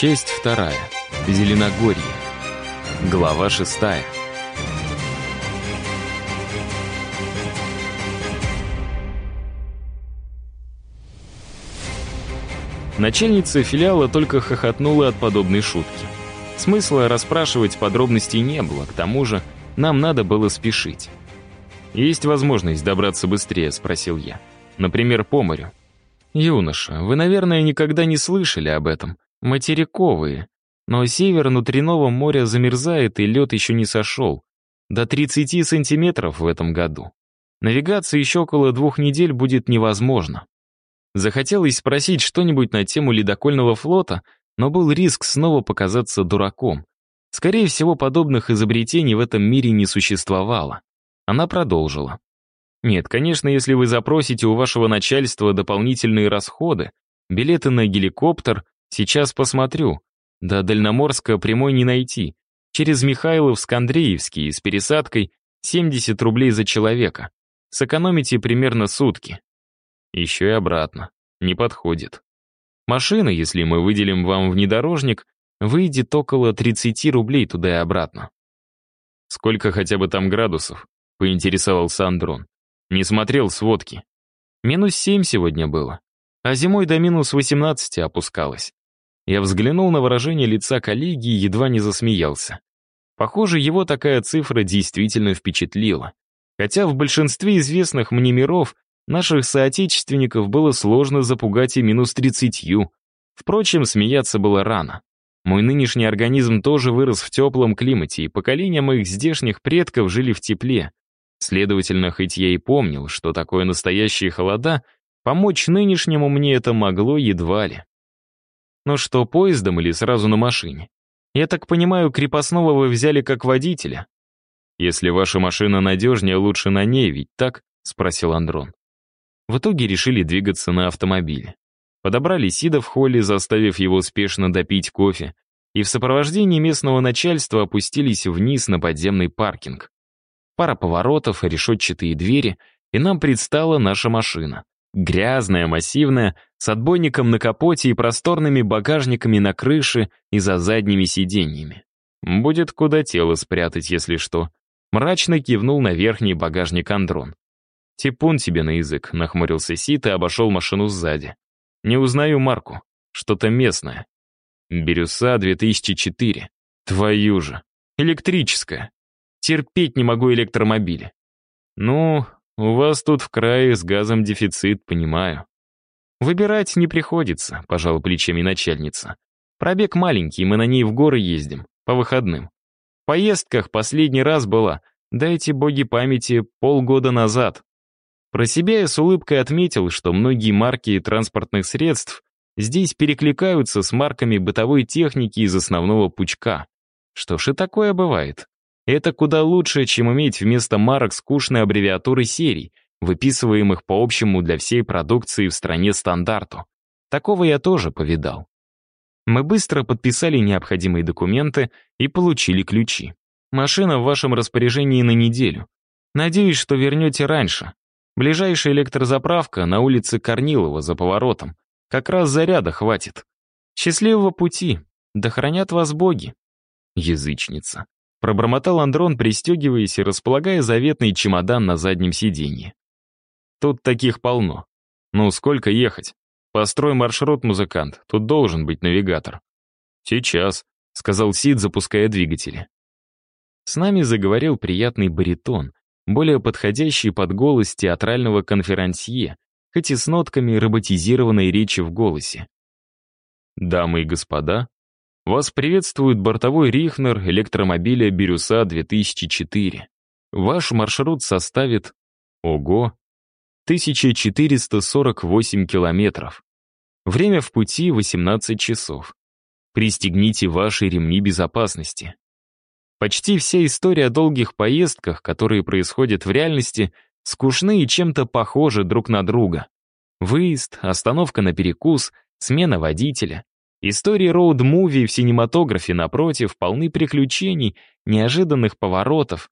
Часть вторая. Зеленогорье. Глава шестая. Начальница филиала только хохотнула от подобной шутки. Смысла расспрашивать подробностей не было, к тому же нам надо было спешить. «Есть возможность добраться быстрее?» — спросил я. «Например, по морю». «Юноша, вы, наверное, никогда не слышали об этом. Материковые. Но север внутреннего моря замерзает, и лед еще не сошел. До 30 сантиметров в этом году. Навигация еще около двух недель будет невозможно. Захотелось спросить что-нибудь на тему ледокольного флота, но был риск снова показаться дураком. Скорее всего, подобных изобретений в этом мире не существовало. Она продолжила. Нет, конечно, если вы запросите у вашего начальства дополнительные расходы, билеты на геликоптер, сейчас посмотрю. До Дальноморска прямой не найти. Через Михайловск-Андреевский с пересадкой 70 рублей за человека. Сэкономите примерно сутки. Еще и обратно. Не подходит. Машина, если мы выделим вам внедорожник, выйдет около 30 рублей туда и обратно. Сколько хотя бы там градусов? Поинтересовался Андрон. Не смотрел сводки. Минус 7 сегодня было. А зимой до минус 18 опускалось. Я взглянул на выражение лица коллеги и едва не засмеялся. Похоже, его такая цифра действительно впечатлила. Хотя в большинстве известных мне миров наших соотечественников было сложно запугать и минус тридцатью. Впрочем, смеяться было рано. Мой нынешний организм тоже вырос в теплом климате, и поколения моих здешних предков жили в тепле. Следовательно, хоть я и помнил, что такое настоящие холода, помочь нынешнему мне это могло едва ли. Ну что, поездом или сразу на машине? Я так понимаю, крепостного вы взяли как водителя. Если ваша машина надежнее, лучше на ней, ведь так? Спросил Андрон. В итоге решили двигаться на автомобиле. Подобрали Сида в холле, заставив его спешно допить кофе, и в сопровождении местного начальства опустились вниз на подземный паркинг. Пара поворотов, решетчатые двери, и нам предстала наша машина. Грязная, массивная, с отбойником на капоте и просторными багажниками на крыше и за задними сиденьями. Будет куда тело спрятать, если что. Мрачно кивнул на верхний багажник Андрон. «Типун тебе на язык», — нахмурился Сит и обошел машину сзади. «Не узнаю марку. Что-то местное. Бирюса 2004. Твою же. Электрическая. Терпеть не могу электромобили. Ну, у вас тут в крае с газом дефицит, понимаю. Выбирать не приходится, пожал плечами начальница. Пробег маленький, мы на ней в горы ездим, по выходным. В поездках последний раз была, дайте боги памяти, полгода назад. Про себя я с улыбкой отметил, что многие марки транспортных средств здесь перекликаются с марками бытовой техники из основного пучка. Что ж и такое бывает. Это куда лучше, чем иметь вместо марок скучные аббревиатуры серий, выписываемых по общему для всей продукции в стране стандарту. Такого я тоже повидал. Мы быстро подписали необходимые документы и получили ключи. Машина в вашем распоряжении на неделю. Надеюсь, что вернете раньше, Ближайшая электрозаправка на улице Корнилова за поворотом. Как раз заряда хватит. Счастливого пути. Да хранят вас боги. Язычница. Пробормотал Андрон, пристегиваясь и располагая заветный чемодан на заднем сиденье. Тут таких полно. Ну, сколько ехать? Построй маршрут, музыкант. Тут должен быть навигатор. Сейчас, сказал Сид, запуская двигатели. С нами заговорил приятный баритон, более подходящий под голос театрального конферансье, хоть и с нотками роботизированной речи в голосе. «Дамы и господа, вас приветствует бортовой Рихнер электромобиля «Бирюса 2004». Ваш маршрут составит, ого, 1448 километров. Время в пути 18 часов. Пристегните ваши ремни безопасности. Почти вся история о долгих поездках, которые происходят в реальности, скучны и чем-то похожи друг на друга. Выезд, остановка на перекус, смена водителя. Истории роуд-муви в синематографе, напротив, полны приключений, неожиданных поворотов.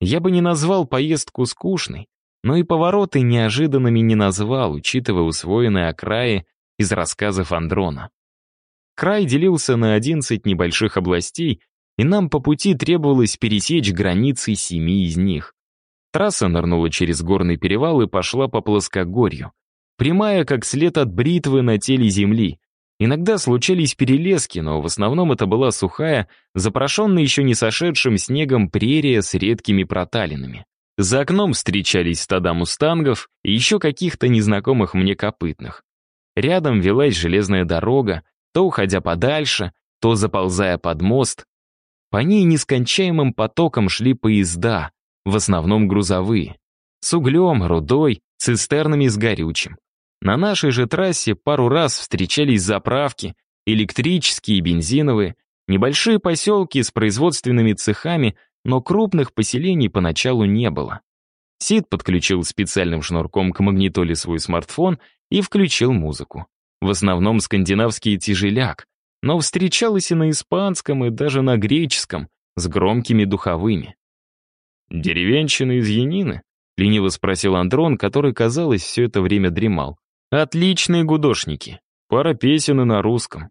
Я бы не назвал поездку скучной, но и повороты неожиданными не назвал, учитывая усвоенные окраи из рассказов Андрона. Край делился на 11 небольших областей, и нам по пути требовалось пересечь границы семи из них. Трасса нырнула через горный перевал и пошла по плоскогорью. Прямая, как след от бритвы на теле земли. Иногда случались перелески, но в основном это была сухая, запрошенная еще не сошедшим снегом прерия с редкими проталинами. За окном встречались стада мустангов и еще каких-то незнакомых мне копытных. Рядом велась железная дорога, то уходя подальше, то заползая под мост. По ней нескончаемым потоком шли поезда, в основном грузовые, с углем, рудой, цистернами с горючим. На нашей же трассе пару раз встречались заправки, электрические и бензиновые, небольшие поселки с производственными цехами, но крупных поселений поначалу не было. Сид подключил специальным шнурком к магнитоле свой смартфон и включил музыку. В основном скандинавский тяжеляк, но встречалась и на испанском, и даже на греческом, с громкими духовыми. «Деревенщина из Янины?» — лениво спросил Андрон, который, казалось, все это время дремал. «Отличные гудошники. Пара песен и на русском.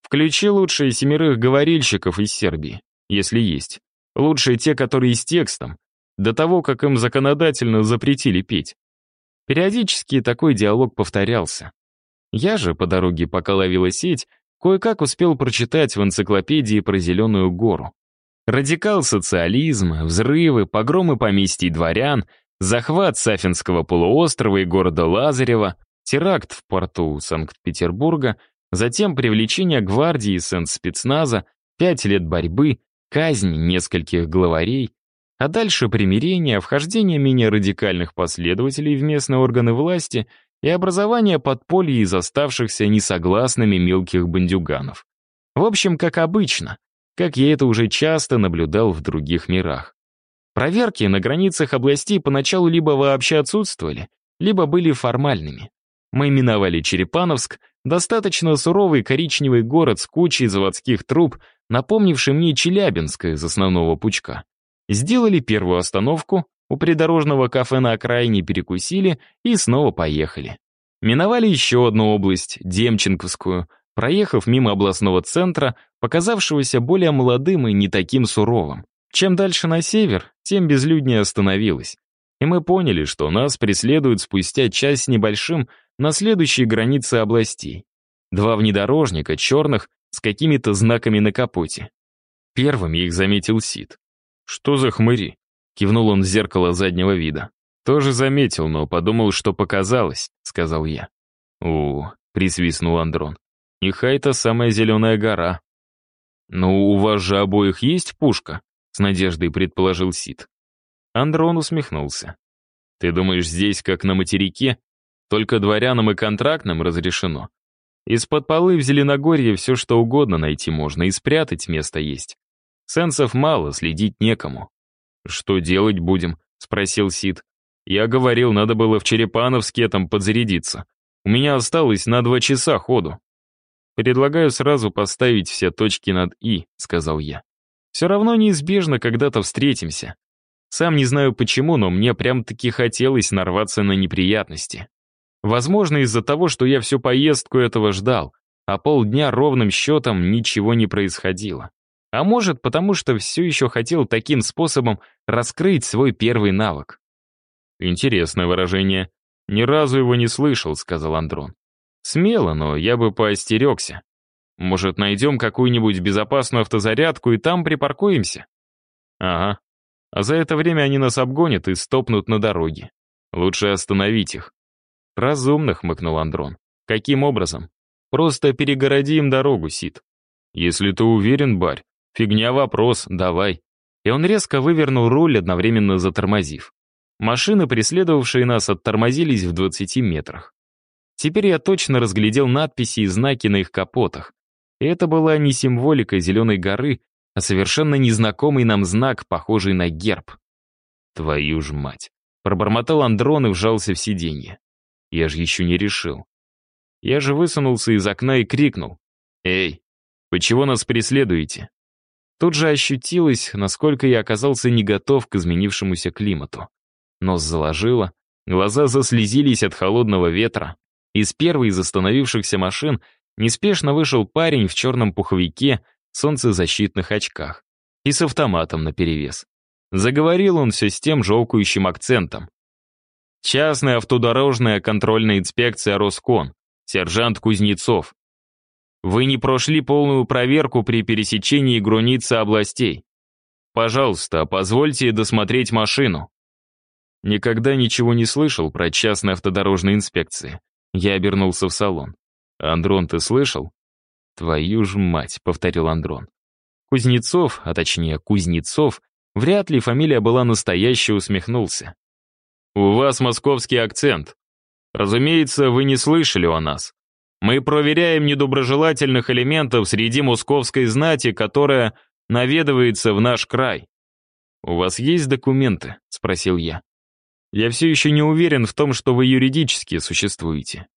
Включи лучшие семерых говорильщиков из Сербии, если есть. Лучшие те, которые с текстом, до того, как им законодательно запретили петь. Периодически такой диалог повторялся. Я же, по дороге, пока ловила сеть, кое-как успел прочитать в энциклопедии про Зеленую гору. Радикал-социализм, взрывы, погромы поместий дворян, захват Сафинского полуострова и города Лазарева, теракт в порту Санкт-Петербурга, затем привлечение гвардии и спецназа, пять лет борьбы, казнь нескольких главарей, а дальше примирение, вхождение менее радикальных последователей в местные органы власти — и образование подполья из оставшихся несогласными мелких бандюганов. В общем, как обычно, как я это уже часто наблюдал в других мирах. Проверки на границах областей поначалу либо вообще отсутствовали, либо были формальными. Мы миновали Черепановск, достаточно суровый коричневый город с кучей заводских труб, напомнивший мне Челябинск из основного пучка. Сделали первую остановку, у придорожного кафе на окраине перекусили и снова поехали. Миновали еще одну область, Демченковскую, проехав мимо областного центра, показавшегося более молодым и не таким суровым. Чем дальше на север, тем безлюднее остановилось. И мы поняли, что нас преследуют спустя час небольшим на следующей границе областей. Два внедорожника, черных, с какими-то знаками на капоте. Первым их заметил Сид. «Что за хмыри?» Кивнул он в зеркало заднего вида. «Тоже заметил, но подумал, что показалось», — сказал я. «У, присвистнул Андрон. «Нехай-то самая зеленая гора». «Ну, у вас же обоих есть пушка?» — с надеждой предположил Сид. Андрон усмехнулся. «Ты думаешь, здесь, как на материке, только дворянам и контрактным разрешено? Из-под полы в Зеленогорье все что угодно найти можно, и спрятать место есть. Сенсов мало, следить некому. «Что делать будем?» — спросил Сид. «Я говорил, надо было в Черепановске там подзарядиться. У меня осталось на два часа ходу». «Предлагаю сразу поставить все точки над «и», — сказал я. «Все равно неизбежно когда-то встретимся. Сам не знаю почему, но мне прям-таки хотелось нарваться на неприятности. Возможно, из-за того, что я всю поездку этого ждал, а полдня ровным счетом ничего не происходило. А может, потому что все еще хотел таким способом раскрыть свой первый навык. «Интересное выражение. Ни разу его не слышал», — сказал Андрон. «Смело, но я бы поостерегся. Может, найдем какую-нибудь безопасную автозарядку и там припаркуемся?» «Ага. А за это время они нас обгонят и стопнут на дороге. Лучше остановить их». «Разумно», — хмыкнул Андрон. «Каким образом?» «Просто перегороди им дорогу, Сид». «Если ты уверен, барь, «Фигня вопрос, давай». И он резко вывернул руль, одновременно затормозив. Машины, преследовавшие нас, оттормозились в 20 метрах. Теперь я точно разглядел надписи и знаки на их капотах. Это была не символика Зеленой горы, а совершенно незнакомый нам знак, похожий на герб. «Твою ж мать!» — пробормотал Андрон и вжался в сиденье. Я же еще не решил. Я же высунулся из окна и крикнул. «Эй, вы чего нас преследуете?» Тут же ощутилось, насколько я оказался не готов к изменившемуся климату. Нос заложило, глаза заслезились от холодного ветра. Из первой из остановившихся машин Неспешно вышел парень в черном пуховике, солнцезащитных очках и с автоматом наперевес. Заговорил он все с тем желкающим акцентом. Частная автодорожная контрольная инспекция Роскон, сержант Кузнецов. Вы не прошли полную проверку при пересечении границы областей. Пожалуйста, позвольте досмотреть машину. Никогда ничего не слышал про частные автодорожные инспекции. Я обернулся в салон. «Андрон, ты слышал?» «Твою ж мать», — повторил Андрон. Кузнецов, а точнее Кузнецов, вряд ли фамилия была настоящая, усмехнулся. «У вас московский акцент. Разумеется, вы не слышали о нас. Мы проверяем недоброжелательных элементов среди московской знати, которая наведывается в наш край. «У вас есть документы?» — спросил я. «Я все еще не уверен в том, что вы юридически существуете».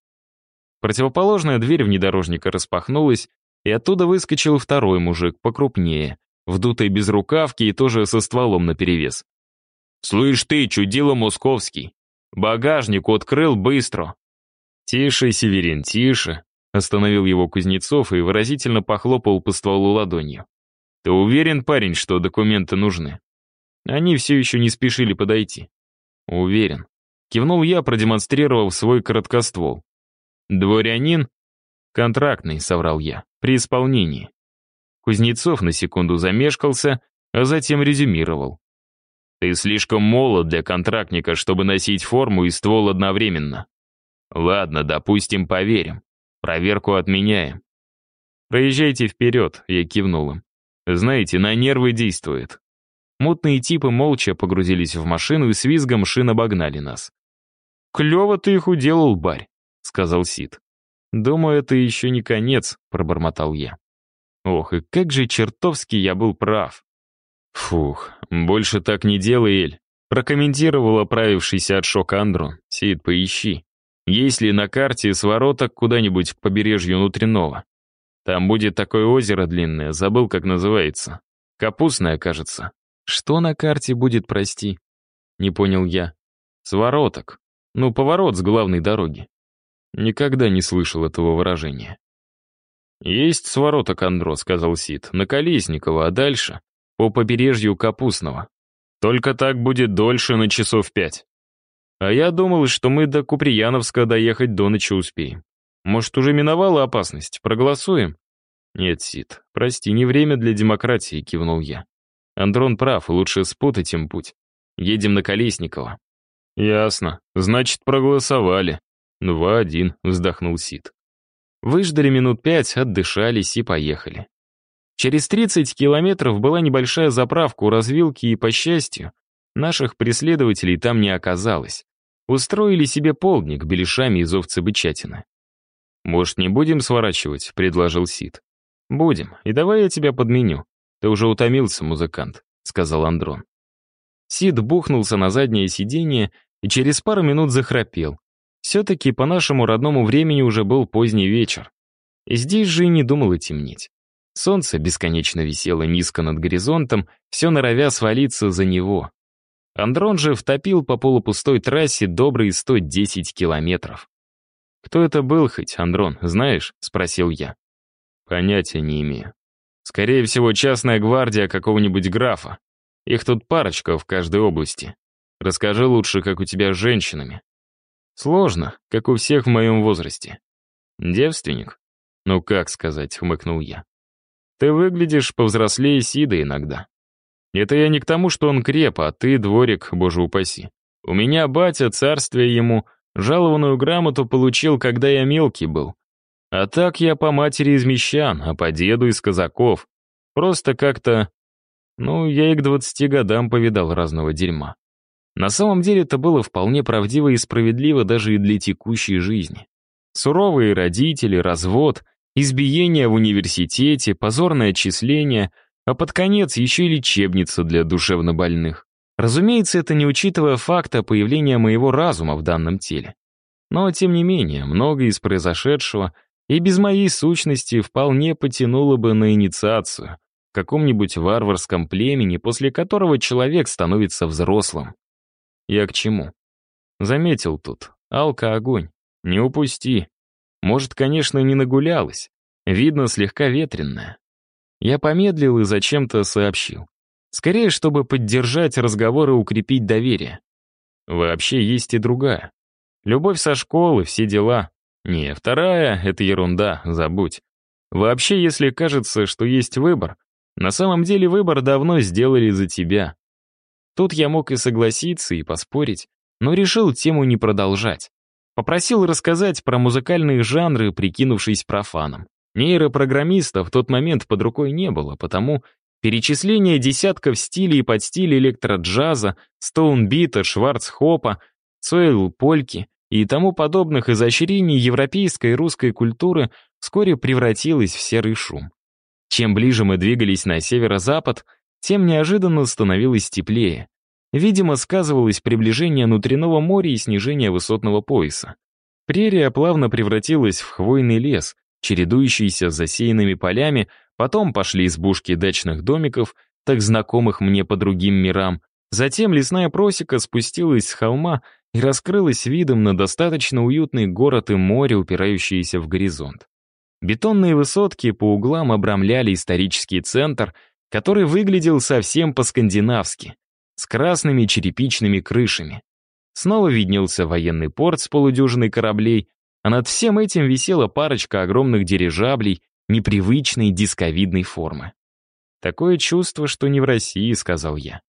Противоположная дверь внедорожника распахнулась, и оттуда выскочил второй мужик, покрупнее, в дутой безрукавке и тоже со стволом наперевес. «Слышь ты, чудило московский! Багажник открыл быстро!» «Тише, Северин, тише!» Остановил его Кузнецов и выразительно похлопал по стволу ладонью. «Ты уверен, парень, что документы нужны?» Они все еще не спешили подойти. «Уверен». Кивнул я, продемонстрировав свой короткоствол. «Дворянин?» «Контрактный», — соврал я, — «при исполнении». Кузнецов на секунду замешкался, а затем резюмировал. «Ты слишком молод для контрактника, чтобы носить форму и ствол одновременно. Ладно, допустим, поверим. Проверку отменяем». «Проезжайте вперед», — я кивнул им. Знаете, на нервы действует. Мутные типы молча погрузились в машину и с визгом шин обогнали нас. «Клево ты их уделал, барь», — сказал Сид. «Думаю, это еще не конец», — пробормотал я. Ох, и как же чертовски я был прав. Фух, больше так не делай, Эль. Прокомментировал оправившийся от шока Андрон. Сид, поищи. Есть ли на карте свороток куда-нибудь к побережью внутреннего? Там будет такое озеро длинное, забыл, как называется. Капустное, кажется. Что на карте будет, прости? Не понял я. Свороток. Ну, поворот с главной дороги. Никогда не слышал этого выражения. «Есть свороток, Андро», — сказал Сид, — «на Колесникова, а дальше — по побережью Капустного. Только так будет дольше на часов пять. А я думал, что мы до Куприяновска доехать до ночи успеем. Может, уже миновала опасность? Проголосуем?» «Нет, Сид, прости, не время для демократии», — кивнул я. «Андрон прав, лучше спутать им путь. Едем на Колесникова». «Ясно. Значит, проголосовали». «Два-один», — вздохнул Сид. Выждали минут пять, отдышались и поехали. Через 30 километров была небольшая заправка у развилки, и, по счастью, наших преследователей там не оказалось. Устроили себе полдник беляшами из овцы бычатины. «Может, не будем сворачивать?» — предложил Сид. «Будем, и давай я тебя подменю. Ты уже утомился, музыкант», — сказал Андрон. Сид бухнулся на заднее сиденье и через пару минут захрапел. Все-таки по нашему родному времени уже был поздний вечер. И здесь же и не думало темнеть. Солнце бесконечно висело низко над горизонтом, все норовя свалиться за него. Андрон же втопил по полупустой трассе добрые 110 километров. «Кто это был хоть, Андрон, знаешь?» — спросил я. «Понятия не имею. Скорее всего, частная гвардия какого-нибудь графа. Их тут парочка в каждой области. Расскажи лучше, как у тебя с женщинами». «Сложно, как у всех в моем возрасте». «Девственник?» «Ну как сказать», — хмыкнул я. «Ты выглядишь повзрослее Сида иногда. Это я не к тому, что он креп, а ты, дворик, боже упаси. У меня батя, царствие ему, Жалованную грамоту получил, когда я мелкий был. А так я по матери из мещан, а по деду из казаков. Просто как-то... Ну, я и к двадцати годам повидал разного дерьма. На самом деле это было вполне правдиво и справедливо даже и для текущей жизни. Суровые родители, развод, избиение в университете, позорное отчисление, а под конец еще и лечебница для душевнобольных. Разумеется, это не учитывая факта появления моего разума в данном теле. Но, тем не менее, многое из произошедшего и без моей сущности вполне потянуло бы на инициацию в каком-нибудь варварском племени, после которого человек становится взрослым. Я к чему? Заметил тут. Алка-огонь. Не упусти. Может, конечно, не нагулялась, Видно, слегка ветренная. Я помедлил и зачем-то сообщил. Скорее, чтобы поддержать разговор и укрепить доверие. Вообще есть и другая. Любовь со школы, все дела. Не, вторая — это ерунда, забудь. Вообще, если кажется, что есть выбор, на самом деле выбор давно сделали за тебя. Тут я мог и согласиться, и поспорить, но решил тему не продолжать. Попросил рассказать про музыкальные жанры, прикинувшись профаном. Нейропрограммиста в тот момент под рукой не было, потому перечисление десятков стилей и подстилей электроджаза, стоунбита, шварцхопа, сойл-польки и тому подобных изощрений европейской и русской культуры вскоре превратилось в серый шум. Чем ближе мы двигались на северо-запад, тем неожиданно становилось теплее. Видимо, сказывалось приближение внутреннего моря и снижение высотного пояса. Прерия плавно превратилась в хвойный лес, чередующийся с засеянными полями, потом пошли избушки дачных домиков, так знакомых мне по другим мирам, затем лесная просека спустилась с холма и раскрылась видом на достаточно уютный город и море, упирающиеся в горизонт. Бетонные высотки по углам обрамляли исторический центр, который выглядел совсем по-скандинавски, с красными черепичными крышами. Снова виднелся военный порт с полудюжиной кораблей, а над всем этим висела парочка огромных дирижаблей непривычной дисковидной формы. «Такое чувство, что не в России», — сказал я.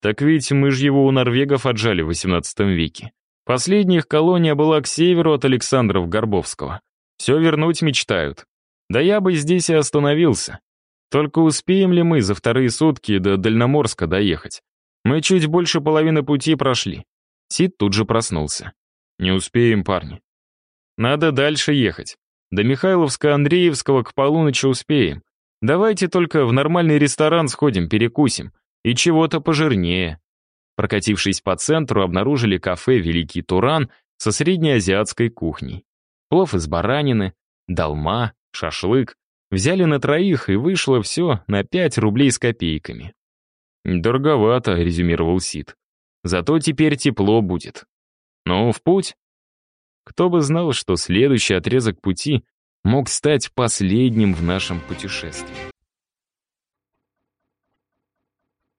«Так ведь мы же его у норвегов отжали в XVIII веке. Последняя их колония была к северу от Александров Горбовского. Все вернуть мечтают. Да я бы здесь и остановился. Только успеем ли мы за вторые сутки до Дальноморска доехать? Мы чуть больше половины пути прошли. Сид тут же проснулся. Не успеем, парни. Надо дальше ехать. До Михайловска-Андреевского к полуночи успеем. Давайте только в нормальный ресторан сходим, перекусим. И чего-то пожирнее. Прокатившись по центру, обнаружили кафе «Великий Туран» со среднеазиатской кухней. Плов из баранины, долма, шашлык. Взяли на троих, и вышло все на 5 рублей с копейками. «Дороговато», — резюмировал Сид. «Зато теперь тепло будет. Ну, в путь?» Кто бы знал, что следующий отрезок пути мог стать последним в нашем путешествии.